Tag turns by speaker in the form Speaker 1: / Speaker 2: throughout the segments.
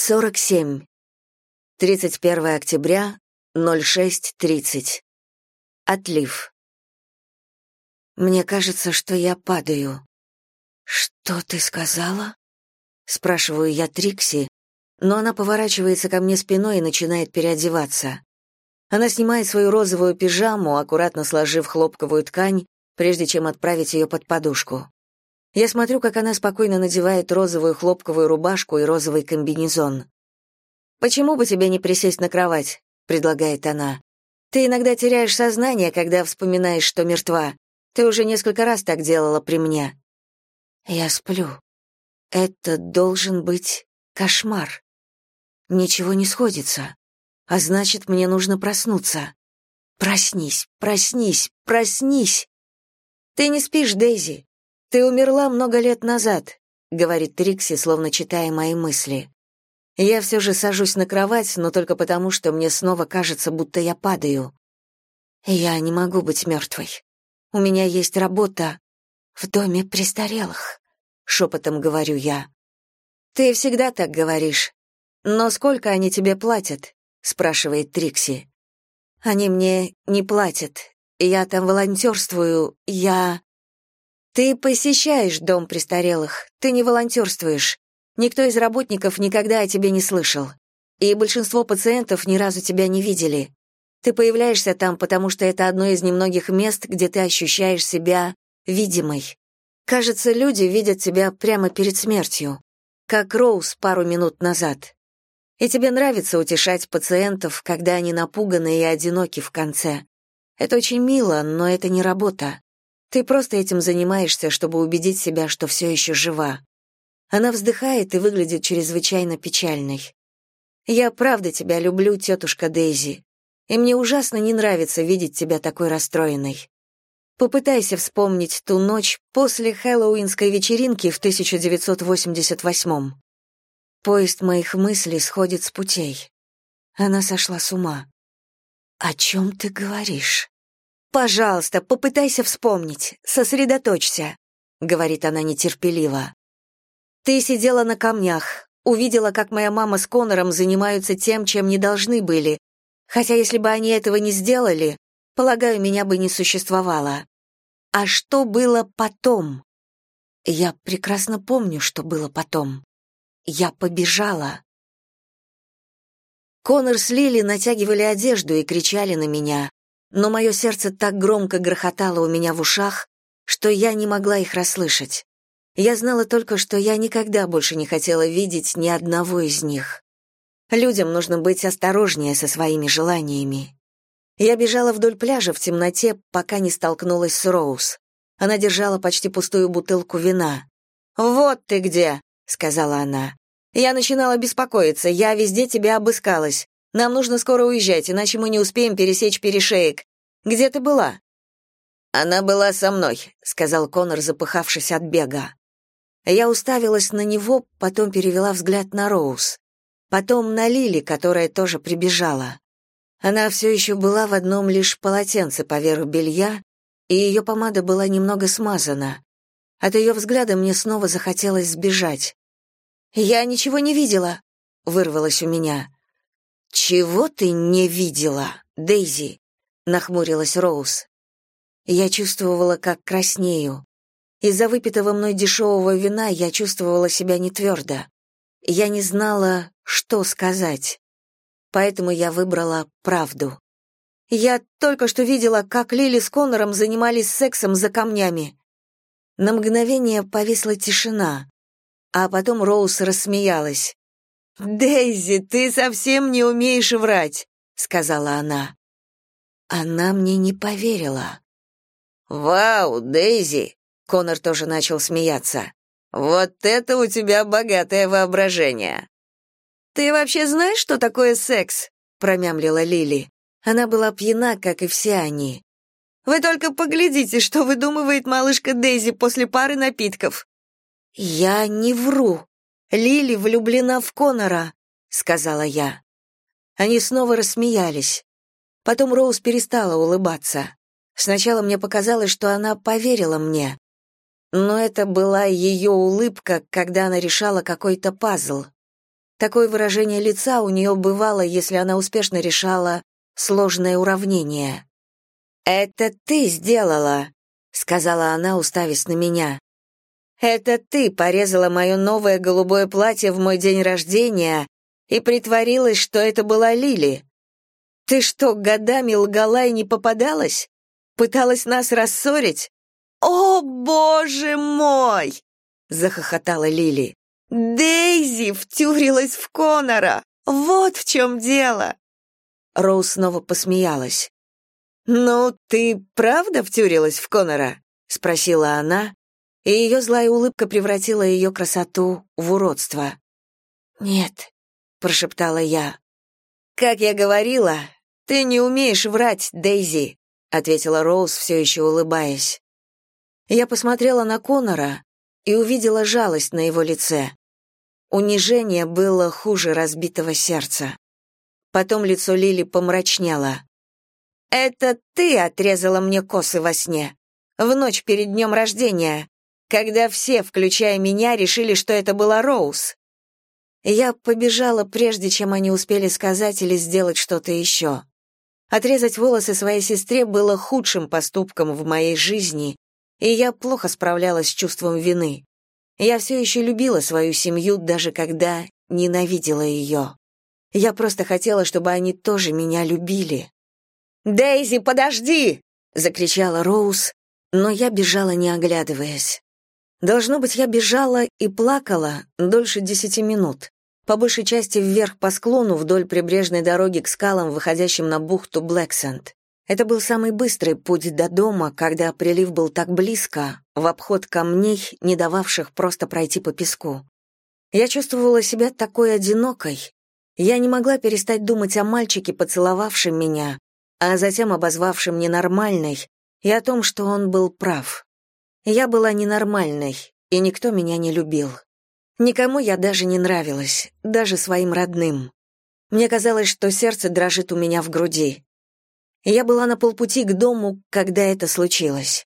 Speaker 1: 47. 31 октября, 06.30. Отлив. Мне кажется, что я падаю. «Что ты сказала?» Спрашиваю я Трикси, но она поворачивается ко мне спиной и начинает переодеваться. Она снимает свою розовую пижаму, аккуратно сложив хлопковую ткань, прежде чем отправить ее под подушку. Я смотрю, как она спокойно надевает розовую хлопковую рубашку и розовый комбинезон. «Почему бы тебе не присесть на кровать?» — предлагает она. «Ты иногда теряешь сознание, когда вспоминаешь, что мертва. Ты уже несколько раз так делала при мне». Я сплю. Это должен быть кошмар. Ничего не сходится. А значит, мне нужно проснуться. Проснись, проснись, проснись. Ты не спишь, Дейзи. «Ты умерла много лет назад», — говорит Трикси, словно читая мои мысли. Я все же сажусь на кровать, но только потому, что мне снова кажется, будто я падаю. Я не могу быть мертвой. У меня есть работа в доме престарелых, шепотом говорю я. Ты всегда так говоришь. Но сколько они тебе платят? спрашивает Трикси. Они мне не платят. Я там волонтерствую. Я ты посещаешь дом престарелых, ты не волонтерствуешь. Никто из работников никогда о тебе не слышал. И большинство пациентов ни разу тебя не видели. Ты появляешься там, потому что это одно из немногих мест, где ты ощущаешь себя видимой. Кажется, люди видят тебя прямо перед смертью, как Роуз пару минут назад. И тебе нравится утешать пациентов, когда они напуганы и одиноки в конце. Это очень мило, но это не работа. Ты просто этим занимаешься, чтобы убедить себя, что все еще жива. Она вздыхает и выглядит чрезвычайно печальной. Я правда тебя люблю, тетушка Дейзи, и мне ужасно не нравится видеть тебя такой расстроенной. Попытайся вспомнить ту ночь после хэллоуинской вечеринки в 1988 Поезд моих мыслей сходит с путей. Она сошла с ума. «О чем ты говоришь?» «Пожалуйста, попытайся вспомнить, сосредоточься», — говорит она нетерпеливо. «Ты сидела на камнях, увидела, как моя мама с Конором занимаются тем, чем не должны были, хотя если бы они этого не сделали, полагаю, меня бы не существовало. А что было потом?» Я прекрасно помню, что было потом. Я побежала. Конор с Лили натягивали одежду и кричали на меня, но мое сердце так громко грохотало у меня в ушах, что я не могла их расслышать. Я знала только, что я никогда больше не хотела видеть ни одного из них. Людям нужно быть осторожнее со своими желаниями. Я бежала вдоль пляжа в темноте, пока не столкнулась с Роуз. Она держала почти пустую бутылку вина. «Вот ты где!» — сказала она. «Я начинала беспокоиться, я везде тебя обыскалась. Нам нужно скоро уезжать, иначе мы не успеем пересечь перешеек. Где ты была?» «Она была со мной», — сказал Конор, запыхавшись от бега. Я уставилась на него, потом перевела взгляд на Роуз. Потом на Лили, которая тоже прибежала. Она все еще была в одном лишь полотенце поверх белья, и ее помада была немного смазана. От ее взгляда мне снова захотелось сбежать. «Я ничего не видела», — вырвалось у меня. «Чего ты не видела, Дейзи?» — нахмурилась Роуз. Я чувствовала, как краснею. Из-за выпитого мной дешевого вина я чувствовала себя нетвердо. Я не знала, что сказать. Поэтому я выбрала правду. Я только что видела, как Лили с Коннором занимались сексом за камнями. На мгновение повисла тишина, а потом Роуз рассмеялась. «Дейзи, ты совсем не умеешь врать», — сказала она. Она мне не поверила. «Вау, Дейзи!» — Конор тоже начал смеяться. «Вот это у тебя богатое воображение!» «Ты вообще знаешь, что такое секс?» — промямлила Лили. Она была пьяна, как и все они. «Вы только поглядите, что выдумывает малышка Дейзи после пары напитков!» «Я не вру», Лили влюблена в Конора», — сказала я. Они снова рассмеялись. Потом Роуз перестала улыбаться. Сначала мне показалось, что она поверила мне. Но это была ее улыбка, когда она решала какой-то пазл. Такое выражение лица у нее бывало, если она успешно решала сложное уравнение. «Это ты сделала», — сказала она, уставясь на меня. «Это ты порезала мое новое голубое платье в мой день рождения и притворилась, что это была Лили. Ты что, годами лгала и не попадалась? Пыталась нас рассорить? О, боже мой!» — захохотала Лили. Дейзи втюрилась в Конора. Вот в чем дело. Роуз снова посмеялась. «Ну, ты правда втюрилась в Конора?» — спросила она, и ее злая улыбка превратила ее красоту в уродство. «Нет», — прошептала я. «Как я говорила, ты не умеешь врать, Дейзи», — ответила Роуз, все еще улыбаясь. Я посмотрела на Конора и увидела жалость на его лице. Унижение было хуже разбитого сердца. Потом лицо Лили помрачнело. «Это ты отрезала мне косы во сне. В ночь перед днем рождения, когда все, включая меня, решили, что это была Роуз. Я побежала, прежде чем они успели сказать или сделать что-то еще. Отрезать волосы своей сестре было худшим поступком в моей жизни, и я плохо справлялась с чувством вины. Я все еще любила свою семью, даже когда ненавидела ее. Я просто хотела, чтобы они тоже меня любили. «Дейзи, подожди!» — закричала Роуз, но я бежала, не оглядываясь. Должно быть, я бежала и плакала дольше десяти минут, по большей части вверх по склону вдоль прибрежной дороги к скалам, выходящим на бухту Блэксенд. Это был самый быстрый путь до дома, когда прилив был так близко, в обход камней, не дававших просто пройти по песку. Я чувствовала себя такой одинокой. Я не могла перестать думать о мальчике, поцеловавшем меня, а затем обозвавшем ненормальной, и о том, что он был прав. Я была ненормальной, и никто меня не любил. Никому я даже не нравилась, даже своим родным. Мне казалось, что сердце дрожит у меня в груди. Я была на полпути к дому, когда это случилось.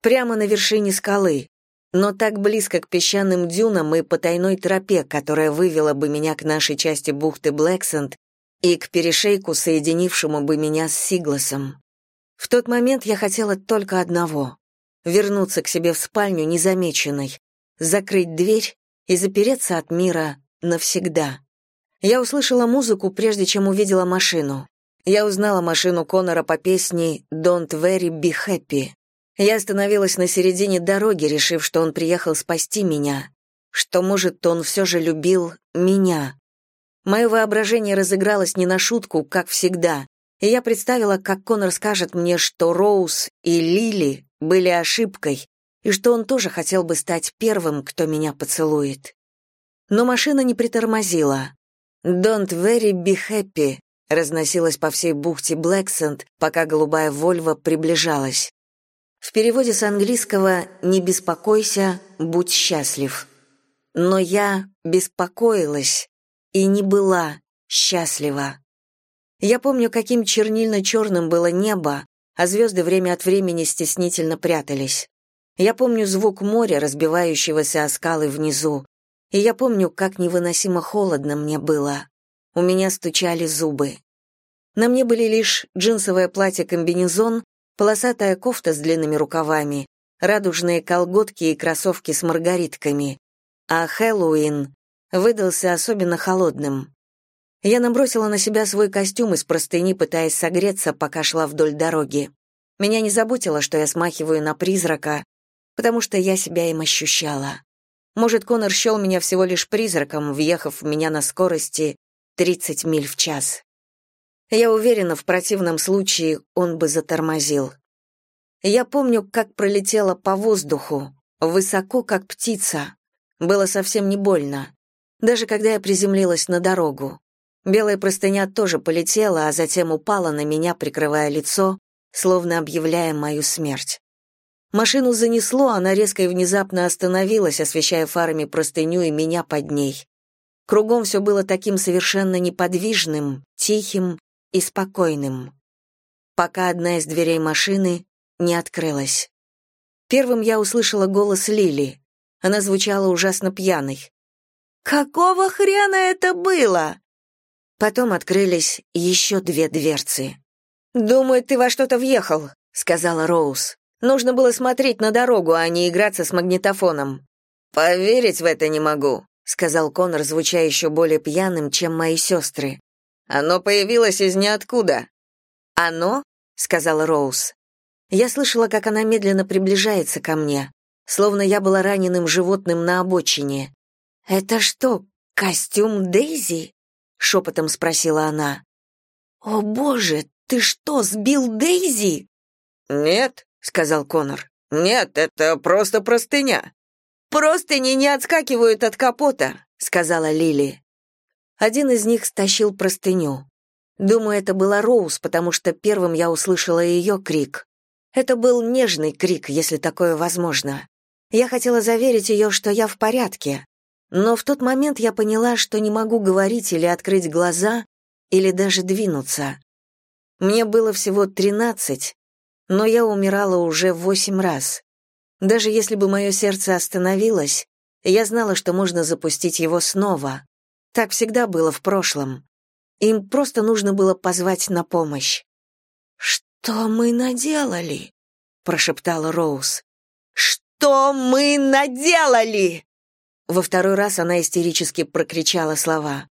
Speaker 1: Прямо на вершине скалы, но так близко к песчаным дюнам и потайной тропе, которая вывела бы меня к нашей части бухты Блэксенд и к перешейку, соединившему бы меня с Сигласом. В тот момент я хотела только одного — вернуться к себе в спальню незамеченной, закрыть дверь и запереться от мира навсегда. Я услышала музыку, прежде чем увидела машину. Я узнала машину Конора по песне «Don't very be happy». Я остановилась на середине дороги, решив, что он приехал спасти меня, что, может, он все же любил меня. Мое воображение разыгралось не на шутку, как всегда, и я представила, как Конор скажет мне, что Роуз и Лили были ошибкой, и что он тоже хотел бы стать первым, кто меня поцелует. Но машина не притормозила. «Don't very be happy» разносилась по всей бухте Блэксенд, пока голубая Вольва приближалась. В переводе с английского «не беспокойся, будь счастлив». Но я беспокоилась и не была счастлива. Я помню, каким чернильно-черным было небо, а звезды время от времени стеснительно прятались. Я помню звук моря, разбивающегося о скалы внизу, и я помню, как невыносимо холодно мне было. У меня стучали зубы. На мне были лишь джинсовое платье-комбинезон, полосатая кофта с длинными рукавами, радужные колготки и кроссовки с маргаритками. А Хэллоуин выдался особенно холодным. Я набросила на себя свой костюм из простыни, пытаясь согреться, пока шла вдоль дороги. Меня не заботило, что я смахиваю на призрака, потому что я себя им ощущала. Может, Конор счел меня всего лишь призраком, въехав в меня на скорости 30 миль в час. Я уверена, в противном случае он бы затормозил. Я помню, как пролетела по воздуху, высоко, как птица. Было совсем не больно. Даже когда я приземлилась на дорогу. Белая простыня тоже полетела, а затем упала на меня, прикрывая лицо, словно объявляя мою смерть. Машину занесло, она резко и внезапно остановилась, освещая фарами простыню и меня под ней. Кругом все было таким совершенно неподвижным, тихим и спокойным, пока одна из дверей машины не открылась. Первым я услышала голос Лили. Она звучала ужасно пьяной. Какого хрена это было? Потом открылись еще две дверцы. «Думаю, ты во что-то въехал», — сказала Роуз. «Нужно было смотреть на дорогу, а не играться с магнитофоном». «Поверить в это не могу», — сказал Конор, звуча еще более пьяным, чем мои сестры. «Оно появилось из ниоткуда». «Оно?» — сказала Роуз. Я слышала, как она медленно приближается ко мне, словно я была раненым животным на обочине. «Это что, костюм Дейзи?» — шепотом спросила она. «О, боже, ты что, сбил Дейзи?»
Speaker 2: «Нет», — сказал Конор. «Нет, это просто простыня».
Speaker 1: «Простыни не отскакивают от капота», — сказала Лили. Один из них стащил простыню. Думаю, это была Роуз, потому что первым я услышала ее крик. Это был нежный крик, если такое возможно. Я хотела заверить ее, что я в порядке, но в тот момент я поняла, что не могу говорить или открыть глаза, или даже двинуться. Мне было всего тринадцать, но я умирала уже восемь раз. Даже если бы мое сердце остановилось, я знала, что можно запустить его снова. Так всегда было в прошлом. Им просто нужно было позвать на помощь. «Что мы наделали?» — прошептала Роуз. «Что мы наделали?» Во второй раз она истерически прокричала слова.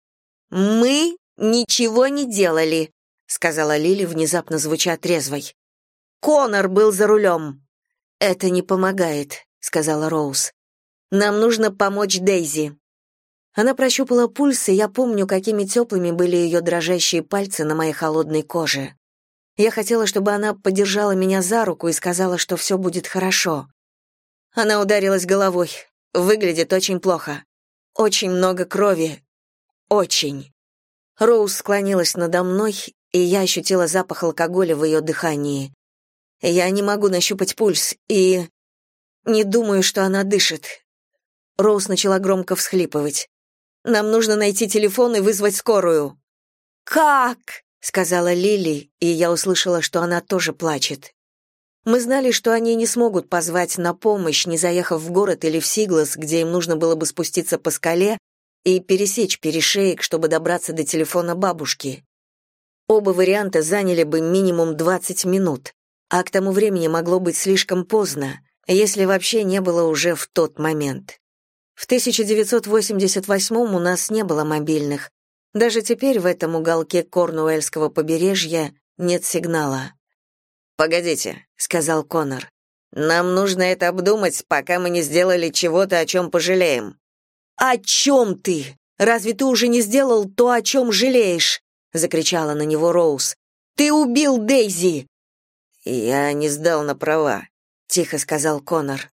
Speaker 1: «Мы ничего не делали», — сказала Лили, внезапно звуча трезвой. «Конор был за рулем». «Это не помогает», — сказала Роуз. «Нам нужно помочь Дейзи». Она прощупала пульс, и я помню, какими теплыми были ее дрожащие пальцы на моей холодной коже. Я хотела, чтобы она подержала меня за руку и сказала, что все будет хорошо. Она ударилась головой. Выглядит очень плохо. Очень много крови. Очень. Роуз склонилась надо мной, и я ощутила запах алкоголя в ее дыхании. Я не могу нащупать пульс, и... Не думаю, что она дышит. Роуз начала громко всхлипывать. «Нам нужно найти телефон и вызвать скорую». «Как?» — сказала Лили, и я услышала, что она тоже плачет. Мы знали, что они не смогут позвать на помощь, не заехав в город или в Сиглас, где им нужно было бы спуститься по скале и пересечь перешеек, чтобы добраться до телефона бабушки. Оба варианта заняли бы минимум 20 минут, а к тому времени могло быть слишком поздно, если вообще не было уже в тот момент. В 1988 у нас не было мобильных, даже теперь в этом уголке Корнуэльского побережья нет сигнала.
Speaker 2: «Погодите», — сказал Конор. «Нам нужно это обдумать, пока мы не сделали чего-то, о чем пожалеем».
Speaker 1: «О чем ты? Разве ты уже не сделал то, о чем жалеешь?» — закричала на него Роуз. «Ты убил Дейзи!»
Speaker 2: «Я не сдал на права», — тихо сказал Конор.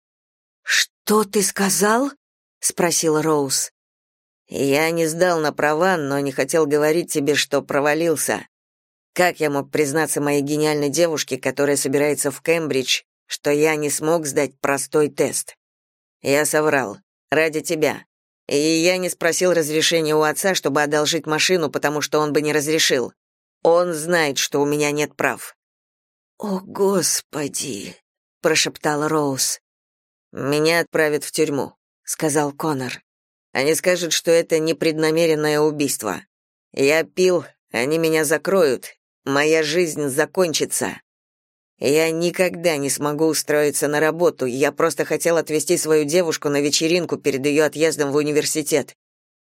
Speaker 1: «Что ты сказал?» — спросила Роуз.
Speaker 2: Я не сдал на права, но не хотел говорить тебе, что провалился. Как я мог признаться моей гениальной девушке, которая собирается в Кембридж, что я не смог сдать простой тест? Я соврал. Ради тебя. И я не спросил разрешения у отца, чтобы одолжить машину, потому что он бы не разрешил. Он знает, что у меня нет прав.
Speaker 1: «О, Господи!» — прошептала Роуз.
Speaker 2: «Меня отправят в тюрьму», — сказал Конор. Они скажут, что это непреднамеренное убийство. Я пил, они меня закроют, моя жизнь закончится. Я никогда не смогу устроиться на работу, я просто хотел отвезти свою девушку на вечеринку перед ее отъездом в университет.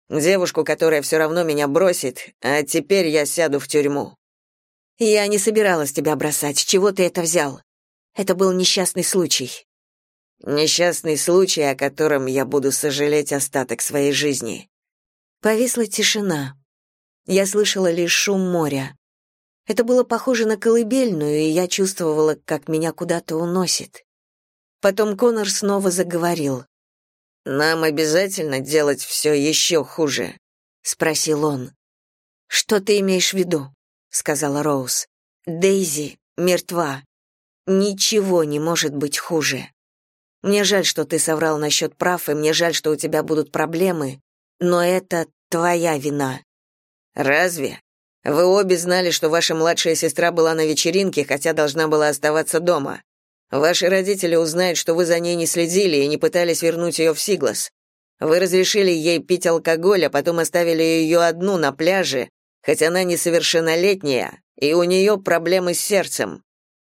Speaker 2: Девушку, которая все равно меня бросит, а теперь я сяду в тюрьму.
Speaker 1: Я не собиралась тебя бросать, с чего ты это взял? Это был несчастный случай.
Speaker 2: Несчастный случай, о котором я буду сожалеть остаток своей жизни.
Speaker 1: Повисла тишина. Я слышала лишь шум моря. Это было похоже на колыбельную, и я чувствовала, как меня куда-то уносит. Потом Конор снова заговорил.
Speaker 2: «Нам обязательно делать все еще хуже?»
Speaker 1: — спросил он. «Что ты имеешь в виду?» — сказала Роуз. «Дейзи мертва. Ничего не может быть хуже». Мне жаль, что ты соврал насчет прав, и мне жаль, что у тебя будут проблемы, но это твоя вина».
Speaker 2: «Разве? Вы обе знали, что ваша младшая сестра была на вечеринке, хотя должна была оставаться дома. Ваши родители узнают, что вы за ней не следили и не пытались вернуть ее в Сиглас. Вы разрешили ей пить алкоголь, а потом оставили ее одну на пляже, хоть она несовершеннолетняя, и у нее проблемы с сердцем.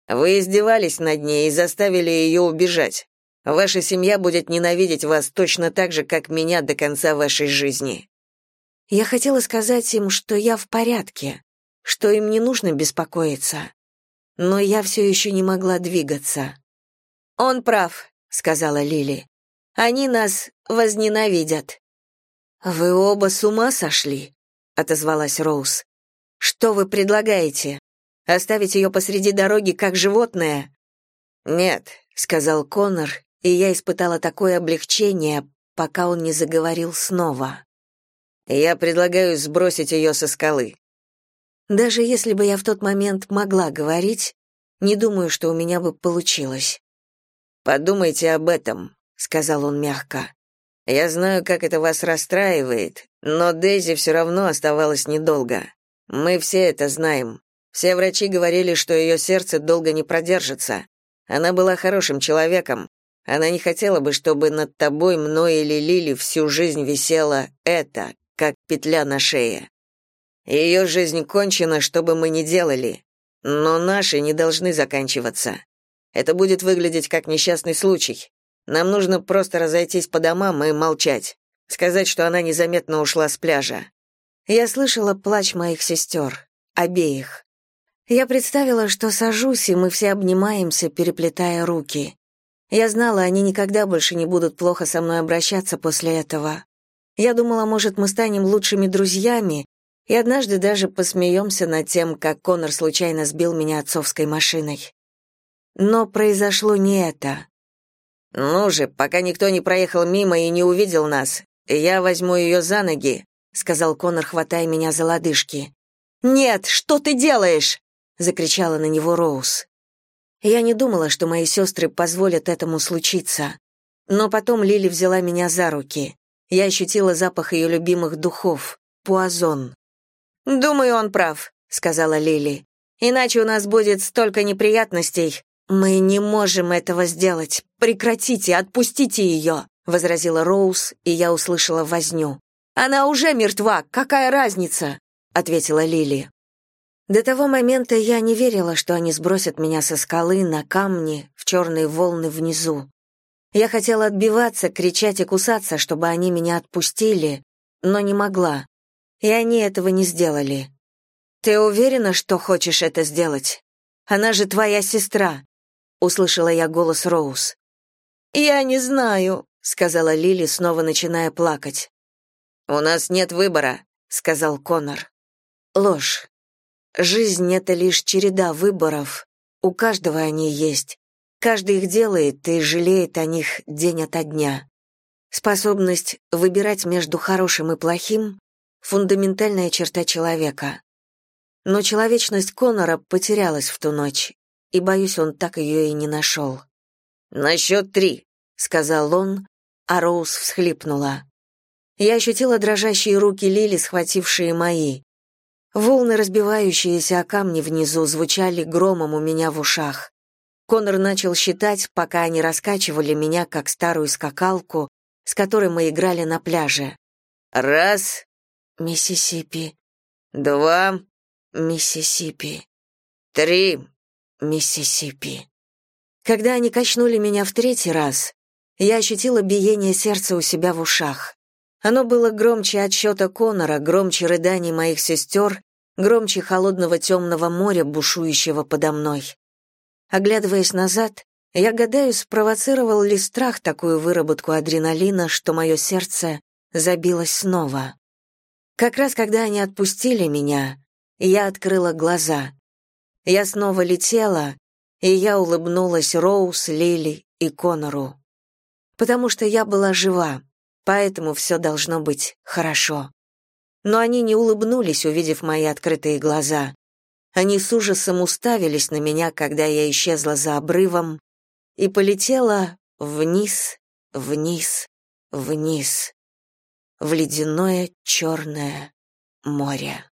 Speaker 2: Вы издевались над ней и заставили ее убежать. Ваша семья будет ненавидеть вас точно так же, как меня до конца вашей жизни.
Speaker 1: Я хотела сказать им, что я в порядке, что им не нужно беспокоиться. Но я все еще не могла двигаться. «Он прав», — сказала Лили. «Они нас возненавидят». «Вы оба с ума сошли?» — отозвалась Роуз. «Что вы предлагаете? Оставить ее посреди дороги, как животное?»
Speaker 2: «Нет», — сказал Коннор, и я испытала такое облегчение, пока он не заговорил снова. Я предлагаю сбросить ее со скалы.
Speaker 1: Даже если бы я в тот момент могла говорить, не думаю, что у меня бы получилось.
Speaker 2: Подумайте об этом, сказал он мягко. Я знаю, как это вас расстраивает, но Дейзи все равно оставалась недолго. Мы все это знаем. Все врачи говорили, что ее сердце долго не продержится. Она была хорошим человеком. Она не хотела бы, чтобы над тобой, мной или Лили всю жизнь висело это, как петля на шее. Ее жизнь кончена, что бы мы ни делали, но наши не должны заканчиваться. Это будет выглядеть как несчастный случай. Нам нужно просто разойтись по домам и молчать, сказать, что она незаметно ушла с пляжа.
Speaker 1: Я слышала плач моих сестер, обеих. Я представила, что сажусь, и мы все обнимаемся, переплетая руки. Я знала, они никогда больше не будут плохо со мной обращаться после этого. Я думала, может, мы станем лучшими друзьями, и однажды даже посмеемся над тем, как Конор случайно сбил меня отцовской машиной. Но произошло не это.
Speaker 2: «Ну же, пока никто не проехал мимо и не увидел нас, я возьму ее за ноги», — сказал Конор, хватая меня за лодыжки.
Speaker 1: «Нет, что ты делаешь?» — закричала на него Роуз. Я не думала, что мои сестры позволят этому случиться. Но потом Лили взяла меня за руки. Я ощутила запах ее любимых духов — пуазон. «Думаю, он прав», — сказала Лили. «Иначе у нас будет столько неприятностей». «Мы не можем этого сделать. Прекратите, отпустите ее», — возразила Роуз, и я услышала возню. «Она уже мертва, какая разница?» — ответила Лили. До того момента я не верила, что они сбросят меня со скалы на камни в черные волны внизу. Я хотела отбиваться, кричать и кусаться, чтобы они меня отпустили, но не могла. И они этого не сделали. Ты уверена, что хочешь это сделать? Она же твоя сестра, услышала я голос Роуз. Я не знаю, сказала Лили, снова начиная плакать.
Speaker 2: У нас нет выбора, сказал Конор.
Speaker 1: Ложь. Жизнь это лишь череда выборов. У каждого они есть. Каждый их делает и жалеет о них день ото дня. Способность выбирать между хорошим и плохим — фундаментальная черта человека. Но человечность Конора потерялась в ту ночь, и, боюсь, он так ее и не нашел.
Speaker 2: «На счет три», — сказал он, а Роуз всхлипнула.
Speaker 1: Я ощутила дрожащие руки Лили, схватившие мои. Волны, разбивающиеся о камни внизу, звучали громом у меня в ушах. Конор начал считать, пока они раскачивали меня, как старую скакалку, с которой мы играли на пляже.
Speaker 2: «Раз!»
Speaker 1: «Миссисипи».
Speaker 2: «Два!»
Speaker 1: «Миссисипи».
Speaker 2: «Три!»
Speaker 1: «Миссисипи». Когда они качнули меня в третий раз, я ощутила биение сердца у себя в ушах. Оно было громче отсчета Конора, громче рыданий моих сестер, громче холодного темного моря, бушующего подо мной. Оглядываясь назад, я гадаю, спровоцировал ли страх такую выработку адреналина, что мое сердце забилось снова. Как раз когда они отпустили меня, я открыла глаза. Я снова летела, и я улыбнулась Роуз, Лили и Конору. Потому что я была жива, поэтому все должно быть хорошо. Но они не улыбнулись, увидев мои открытые глаза. Они с ужасом уставились на меня, когда я исчезла за обрывом, и полетела вниз, вниз, вниз, в ледяное черное море.